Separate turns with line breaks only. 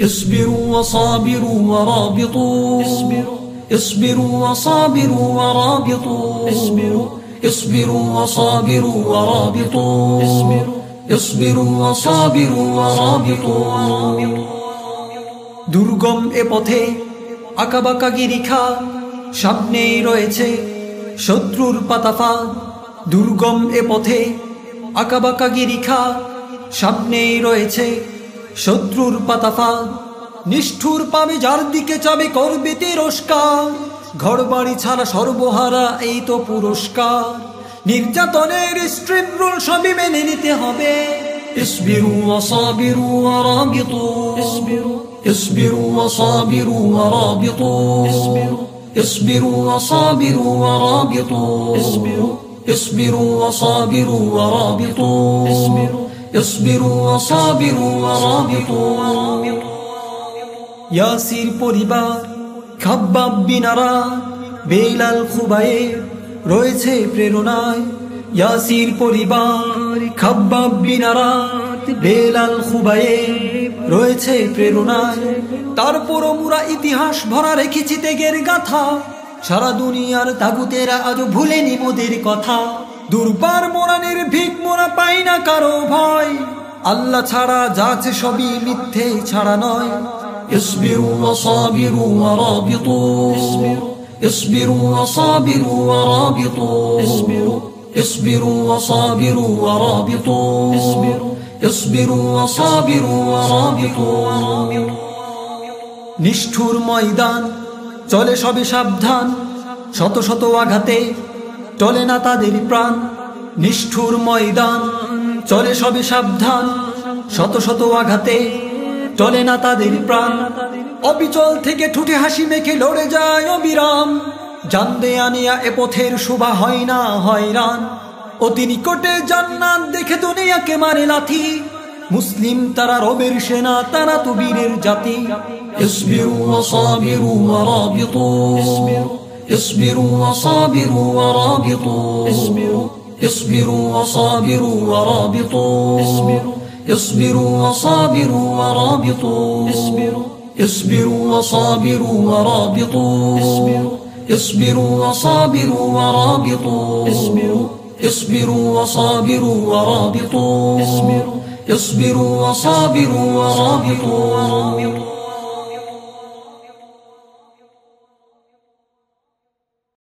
اصبروا وصابروا ورابطوا اصبروا اصبروا وصابروا ورابطوا اصبروا اصبروا وصابروا ورابطوا اصبروا اصبروا وصابروا ورابطوا দুর্গম এ পথে আঁকাবাঁকা গিরিখা সামনেই রয়েছে শত্রুর পাতাফা দুর্গম এ পথে আঁকাবাঁকা গিরিখা সামনেই রয়েছে শত্রুর পাতাফা নিষ্ঠুর পাবে যার দিকে চাবে করবে তিরস্কার ঘর বাড়ি ছাড়া সর্বহারা এই তো পুরস্কার নির্যাতনের স্ট্রিম রুল সবই মেনে নিতে হবে اصبروا وصابروا ورابطوا اصبروا اصبروا وصابروا ورابطوا اصبروا اصبروا وصابروا ورابطوا اصبروا اصبروا وصابروا ورابطوا اصبروا اصبروا وصابروا ورابطوا ইয়াসির পরিবার খাব্বাব বিনারা বেলাল খুবায়ে রয়েছে প্রেরণায় ইয়াসির পরিবার খাব্বাব বিনারা বেলাল খুবায়ে রয়েছে প্রেরণায় তারপরও মুরা ইতিহাস ভরা রেখেছি তেগের গাথা সারা দুনিয়ার তাগুতেরা আজও ভুলেনি মোদের কথা দুর্বার মোরানের ভিক মোরা পাই না কারো ভয় আল্লাহ ছাড়া যা আছে সবই মিথ্যে ছাড়া নয় اصبروا وصابروا ورابطوا اصبروا وصابروا ورابطوا اصبروا اصبروا وصابروا ورابطوا اصبروا وصابروا ورابطوا নিষ্ঠুর ময়দান চলে সবে সাবধান শত শত আঘাতে চলে না তাদের প্রাণ। নিষ্ঠুর ময়দান, চলে সবে সাবধান। শত শত আঘাতে চলে না তাদের প্রাণ। অবিচল থেকে ঠুটে হাসি মেখে লড়ে যায় অবিরাম। জানদে আনিয়া এ পথের শোভা হয় না হয়রান। অতি নিকটে জান্নাত দেখে দুনিয়াকে মারে লাথি। মুসলিম তারা রবের সেনা, তারা তো বীরের জাতি। اصبروا وصابروا ورابطوا. اصبروا. وصابروا ورابطوا. اصبروا. اصبروا وصابروا ورابطوا. اصبروا. وصابروا ورابطوا. اصبروا. اصبروا وصابروا ورابطوا. اصبروا. وصابروا ورابطوا. اصبروا. اصبروا وصابروا ورابطوا. اصبروا. وصابروا ورابطوا